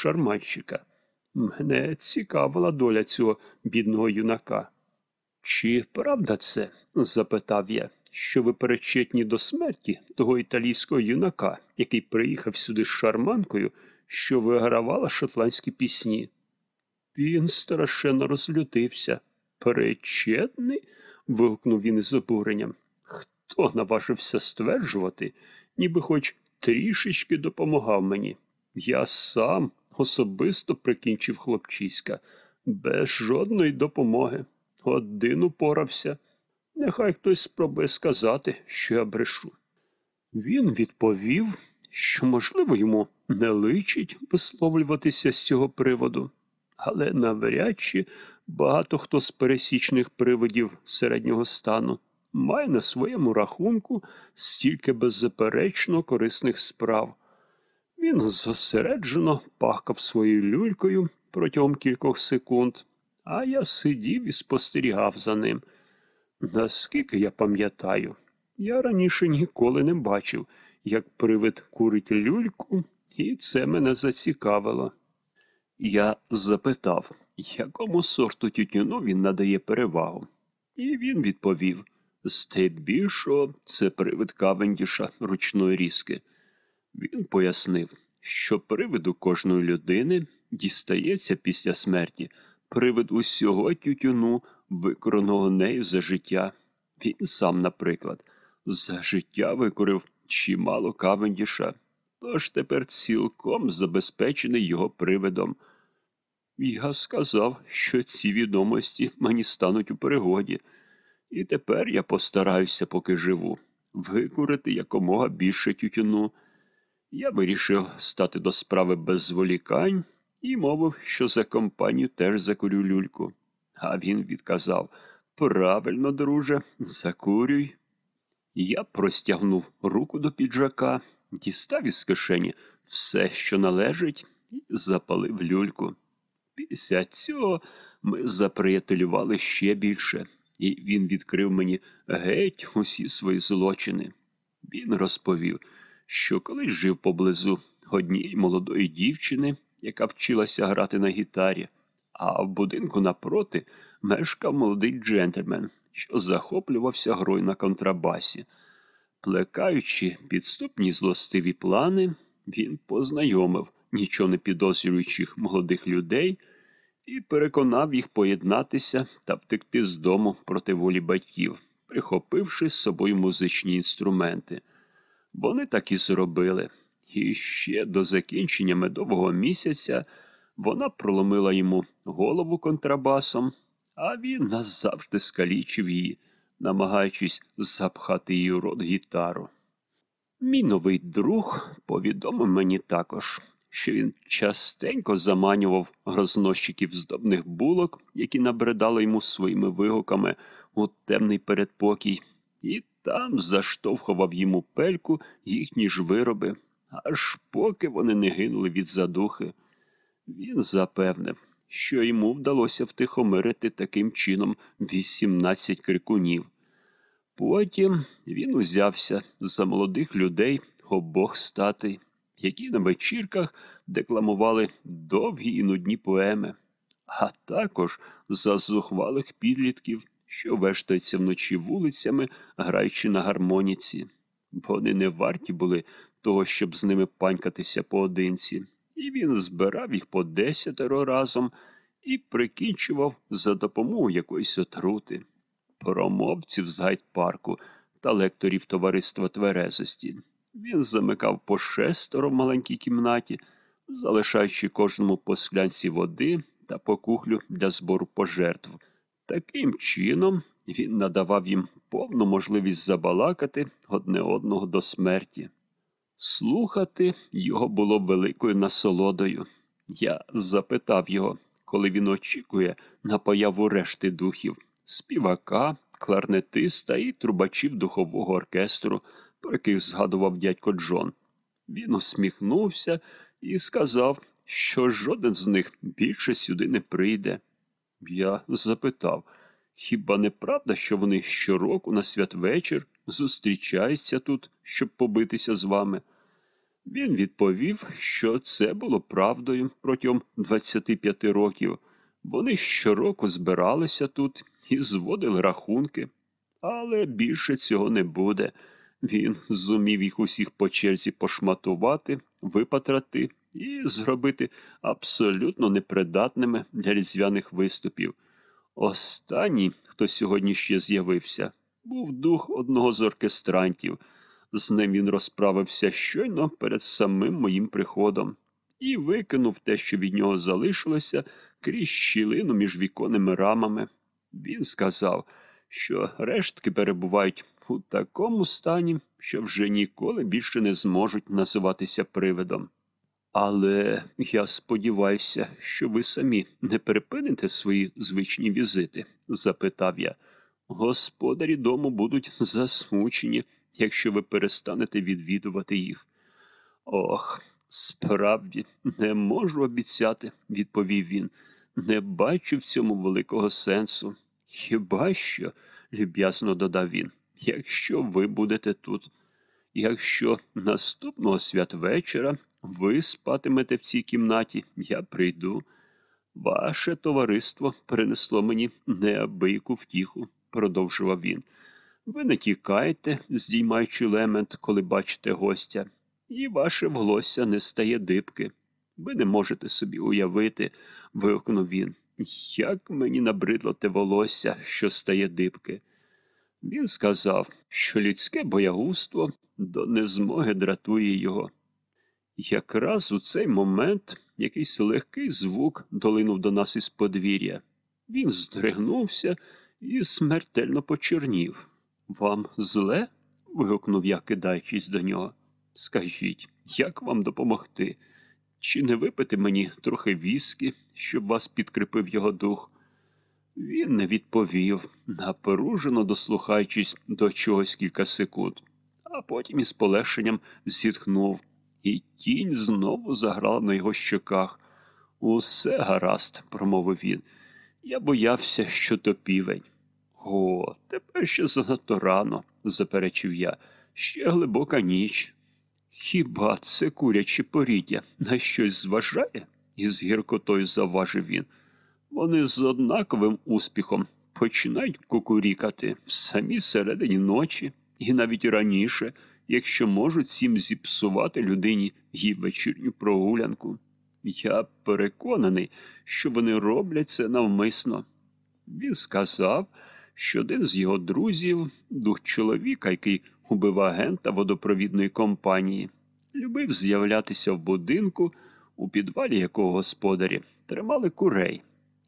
шарманщика. Мене цікавила доля цього бідного юнака. Чи правда це? запитав я, що ви перечетні до смерті того італійського юнака, який приїхав сюди з шарманкою, що вигравала шотландські пісні. Він страшенно розлютився. Перечетний? вигукнув він із обуренням. Хто наважився стверджувати, ніби хоч трішечки допомагав мені. Я сам особисто прикінчив хлопчиська, без жодної допомоги. Один упорався. Нехай хтось спробує сказати, що я брешу. Він відповів, що, можливо, йому не личить висловлюватися з цього приводу, але навряд чи багато хто з пересічних приводів середнього стану має на своєму рахунку стільки беззаперечно корисних справ. Він зосереджено пахкав своєю люлькою протягом кількох секунд, а я сидів і спостерігав за ним. Наскільки я пам'ятаю, я раніше ніколи не бачив, як привид курить люльку, і це мене зацікавило. Я запитав, якому сорту тютюну він надає перевагу, і він відповів здебільшого це привид Кавендіша ручної різки. Він пояснив, що привиду кожної людини дістається після смерті привид усього тютюну, викореного нею за життя. Він сам, наприклад, за життя викорив чимало Кавендіша, тож тепер цілком забезпечений його привидом. Я сказав, що ці відомості мені стануть у перегоді, і тепер я постараюся, поки живу, викурити якомога більше тютюну. Я вирішив стати до справи без зволікань і мовив, що за компанію теж закурю люльку. А він відказав Правильно, друже, закурюй. Я простягнув руку до піджака, дістав із кишені все, що належить, і запалив люльку. Після цього ми заприятелювали ще більше, і він відкрив мені геть усі свої злочини. Він розповів, що колись жив поблизу однієї молодої дівчини, яка вчилася грати на гітарі, а в будинку напроти мешкав молодий джентльмен, що захоплювався грою на контрабасі. Плекаючи підступні злостиві плани, він познайомив нічого не підозрюючих молодих людей і переконав їх поєднатися та втекти з дому проти волі батьків, прихопивши з собою музичні інструменти. Вони так і зробили. І ще до закінчення медового місяця вона проломила йому голову контрабасом, а він назавжди скалічив її, намагаючись запхати її у рот гітару. Мій новий друг повідомив мені також, що він частенько заманював рознощиків здобних булок, які набридали йому своїми вигуками у темний передпокій, і там заштовхував йому пельку їхні ж вироби, аж поки вони не гинули від задухи. Він запевнив, що йому вдалося втихомирити таким чином 18 крикунів. Потім він узявся за молодих людей обох статей, які на вечірках декламували довгі і нудні поеми, а також за зухвалих підлітків, що вештаються вночі вулицями, граючи на гармоніці. Вони не варті були того, щоб з ними панькатися поодинці, і він збирав їх по десятеро разом і прикінчував за допомогою якоїсь отрути, промовців з гайд-парку та лекторів товариства тверезості. Він замикав по шестеро в маленькій кімнаті, залишаючи кожному по склянці води та по кухлю для збору пожертв. Таким чином він надавав їм повну можливість забалакати одне одного до смерті. Слухати його було великою насолодою. Я запитав його, коли він очікує на появу решти духів, співака, кларнетиста і трубачів духового оркестру, про яких згадував дядько Джон. Він усміхнувся і сказав, що жоден з них більше сюди не прийде. Я запитав, хіба не правда, що вони щороку на святвечір зустрічаються тут, щоб побитися з вами? Він відповів, що це було правдою протягом 25 років. Вони щороку збиралися тут і зводили рахунки, але більше цього не буде. Він зумів їх усіх по черзі пошматувати, випатрати і зробити абсолютно непридатними для різдвяних виступів. Останній, хто сьогодні ще з'явився, був дух одного з оркестрантів. З ним він розправився щойно перед самим моїм приходом і викинув те, що від нього залишилося, крізь щілину між віконними рамами. Він сказав, що рештки перебувають у такому стані, що вже ніколи більше не зможуть називатися привидом. Але я сподіваюся, що ви самі не перепините свої звичні візити? запитав я. Господарі дому будуть засмучені, якщо ви перестанете відвідувати їх. Ох, справді, не можу обіцяти, відповів він. Не бачу в цьому великого сенсу. Хіба що, люб'язно додав він, якщо ви будете тут. Якщо наступного святвечора ви спатимете в цій кімнаті, я прийду. Ваше товариство принесло мені неабияку втіху, продовжував він. Ви не тікаєте, здіймаючи лемент, коли бачите гостя, і ваше волосся не стає дибки. Ви не можете собі уявити, вигукнув він. Як мені набридло те волосся, що стає дибки. Він сказав, що людське боягузтво до незмоги дратує його. Якраз у цей момент якийсь легкий звук долинув до нас із подвір'я. Він здригнувся і смертельно почернів. Вам зле? вигукнув я, кидаючись до нього. Скажіть, як вам допомогти? Чи не випити мені трохи віскі, щоб вас підкріпив його дух? Він не відповів, напоружено дослухаючись до чогось кілька секунд, а потім із полегшенням зітхнув, і тінь знову заграла на його щоках. Усе гаразд, промовив він. Я боявся, що то півень. О, тепер ще занадто рано, заперечив я. Ще глибока ніч. Хіба це куряче поріддя на щось зважає? із гіркотою завважив він. Вони з однаковим успіхом починають кукурікати в самій середині ночі і навіть раніше, якщо можуть всім зіпсувати людині її вечірню прогулянку. Я переконаний, що вони роблять це навмисно. Він сказав, що один з його друзів, дух чоловіка, який убив агента водопровідної компанії, любив з'являтися в будинку, у підвалі якого господарі тримали курей,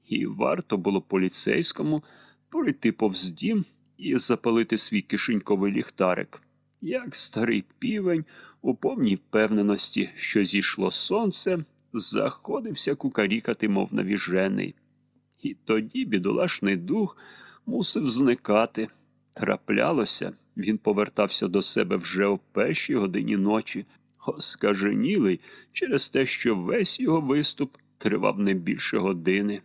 і варто було поліцейському пройти повз дім і запалити свій кишеньковий ліхтарик, як старий півень, у повній впевненості, що зійшло сонце, заходився кукарікати, мов навіжений. І тоді бідолашний дух мусив зникати. Траплялося, він повертався до себе вже о першій годині ночі, оскаженілий через те, що весь його виступ тривав не більше години.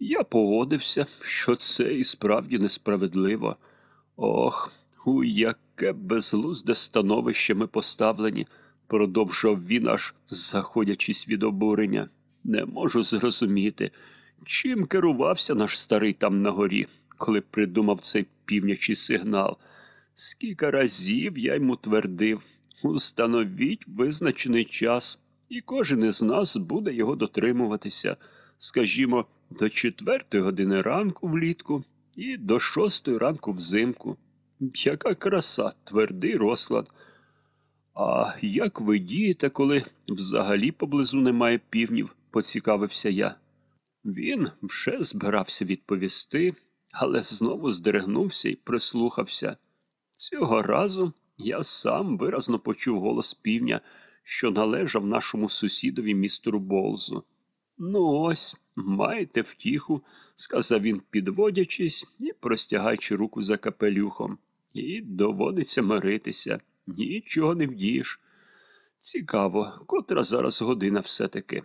Я погодився, що це і справді несправедливо. Ох, у яке безглузде становище ми поставлені, продовжував він, аж заходячись від обурення. Не можу зрозуміти, чим керувався наш старий там на горі, коли придумав цей півнячий сигнал. Скільки разів я йому твердив установіть визначений час, і кожен із нас буде його дотримуватися, скажімо, до четвертої години ранку влітку і до шостої ранку взимку. Яка краса, твердий розклад. А як ви дієте, коли взагалі поблизу немає півнів? поцікавився я. Він вже збирався відповісти, але знову здригнувся і прислухався. Цього разу я сам виразно почув голос півня, що належав нашому сусідові містеру Болзу. Ну, ось, маєте втіху, сказав він, підводячись і простягаючи руку за капелюхом. І доводиться миритися, нічого не вдієш. Цікаво, котра зараз година все-таки.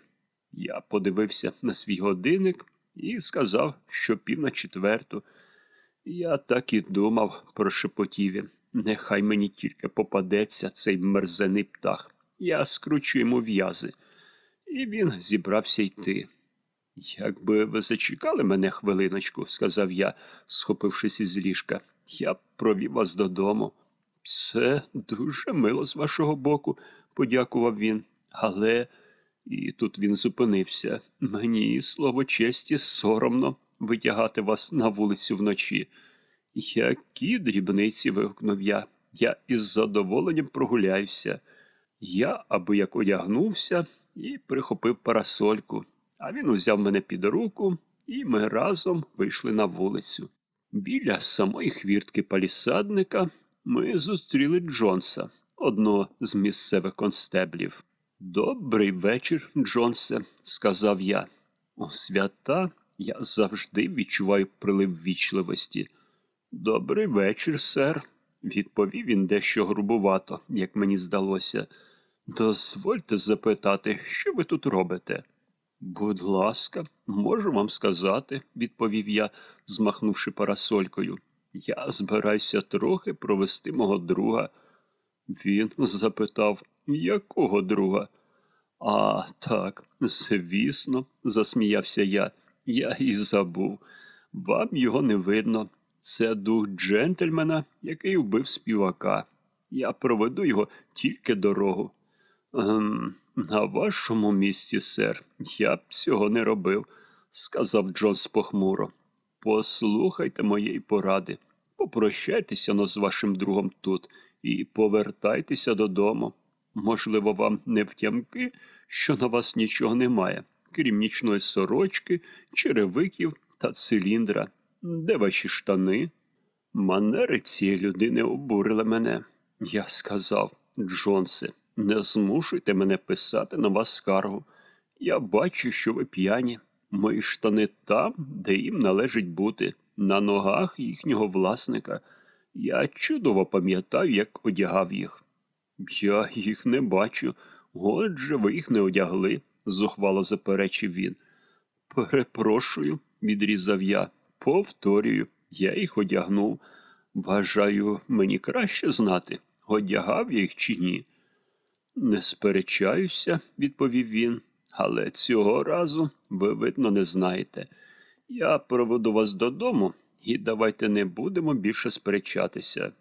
Я подивився на свій годинник і сказав, що пів на четверту. Я так і думав, прошепотів він. Нехай мені тільки попадеться цей мерзений птах, Я скручу йому в'язи. І він зібрався йти. Якби ви зачекали мене хвилиночку, сказав я, схопившись із ліжка, я провів вас додому. Це дуже мило з вашого боку, подякував він. Але. І тут він зупинився. Мені, слово честі, соромно витягати вас на вулицю вночі. Які дрібниці. вигукнув я. Я із задоволенням прогуляюся. Я аби як одягнувся і прихопив парасольку, а він узяв мене під руку, і ми разом вийшли на вулицю. Біля самої хвіртки палісадника ми зустріли Джонса, одного з місцевих констеблів. Добрий вечір, Джонсе, сказав я. У свята я завжди відчуваю прилив вічливості. Добрий вечір, сер, відповів він дещо грубувато, як мені здалося. Дозвольте запитати, що ви тут робите? Будь ласка, можу вам сказати, відповів я, змахнувши парасолькою. Я збираюся трохи провести мого друга. Він запитав, якого друга? А, так, звісно, засміявся я. Я і забув. Вам його не видно. Це дух джентльмена, який вбив співака. Я проведу його тільки дорогу. Ем, на вашому місці, сер, я б цього не робив, сказав Джонс похмуро. Послухайте моєї поради. Попрощайтеся но з вашим другом тут і повертайтеся додому. Можливо, вам не втямки, що на вас нічого немає, крім нічної сорочки, черевиків та циліндра. Де ваші штани? Манери цієї людини обурили мене. Я сказав, Джонсе, не змушуйте мене писати на вас скаргу. Я бачу, що ви п'яні. Мої штани там, де їм належить бути, на ногах їхнього власника. Я чудово пам'ятаю, як одягав їх. Я їх не бачу. Отже, ви їх не одягли, зухвало заперечив він. Перепрошую, відрізав я. Повторюю, я їх одягнув. Вважаю, мені краще знати, одягав я їх чи ні. Не сперечаюся, відповів він, але цього разу ви, видно, не знаєте. Я проведу вас додому і давайте не будемо більше сперечатися.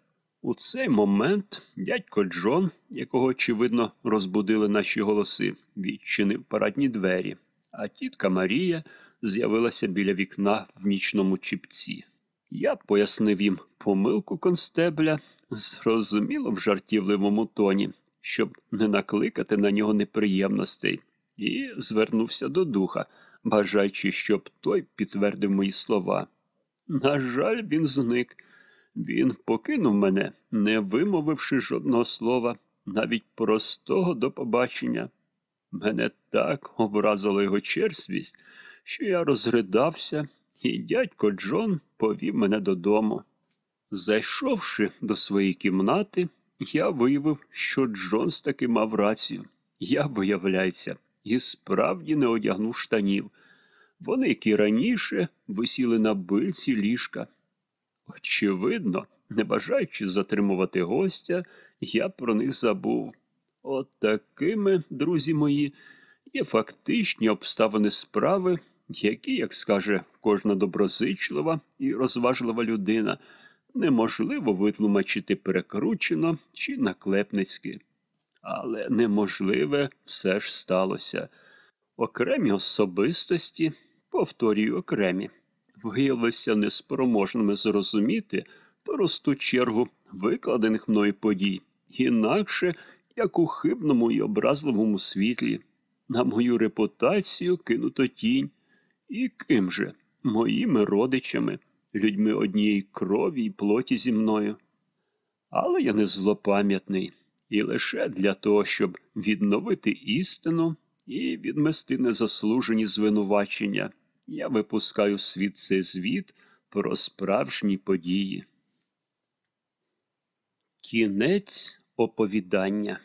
У цей момент дядько Джон, якого, очевидно, розбудили наші голоси, відчинив парадні двері, а тітка Марія з'явилася біля вікна в нічному чіпці. Я пояснив їм помилку констебля, зрозуміло в жартівливому тоні, щоб не накликати на нього неприємностей, і звернувся до духа, бажаючи, щоб той підтвердив мої слова. На жаль, він зник. Він покинув мене, не вимовивши жодного слова, навіть простого до побачення. Мене так образила його черствість, що я розридався, і дядько Джон повів мене додому. Зайшовши до своєї кімнати, я виявив, що Джонс таки мав рацію. Я, виявляється, і справді не одягнув штанів. Вони, які раніше, висіли на бильці ліжка. Очевидно, не бажаючи затримувати гостя, я про них забув. От такими, друзі мої, є фактичні обставини справи, які, як скаже кожна доброзичлива і розважлива людина, неможливо витлумачити перекручено чи наклепницьки. Але неможливе все ж сталося. Окремі особистості, повторюю окремі, виявилися неспроможними зрозуміти просту чергу викладених мною подій, інакше як у хибному і образливому світлі, на мою репутацію кинуто тінь. І ким же? Моїми родичами, людьми однієї крові й плоті зі мною. Але я не злопам'ятний, і лише для того, щоб відновити істину і відмести незаслужені звинувачення, я випускаю в світ цей звіт про справжні події. Кінець оповідання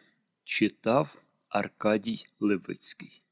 читав Аркадій Левицький